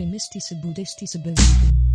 extremistische boeddhistische beweging.